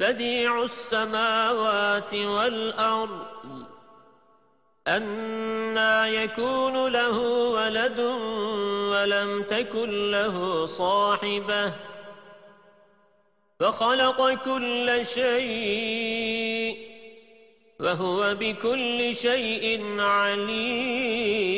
بديع السماوات والأرض أنا يكون له ولد ولم تكن له صاحبة فخلق كل شيء وهو بكل شيء عليم.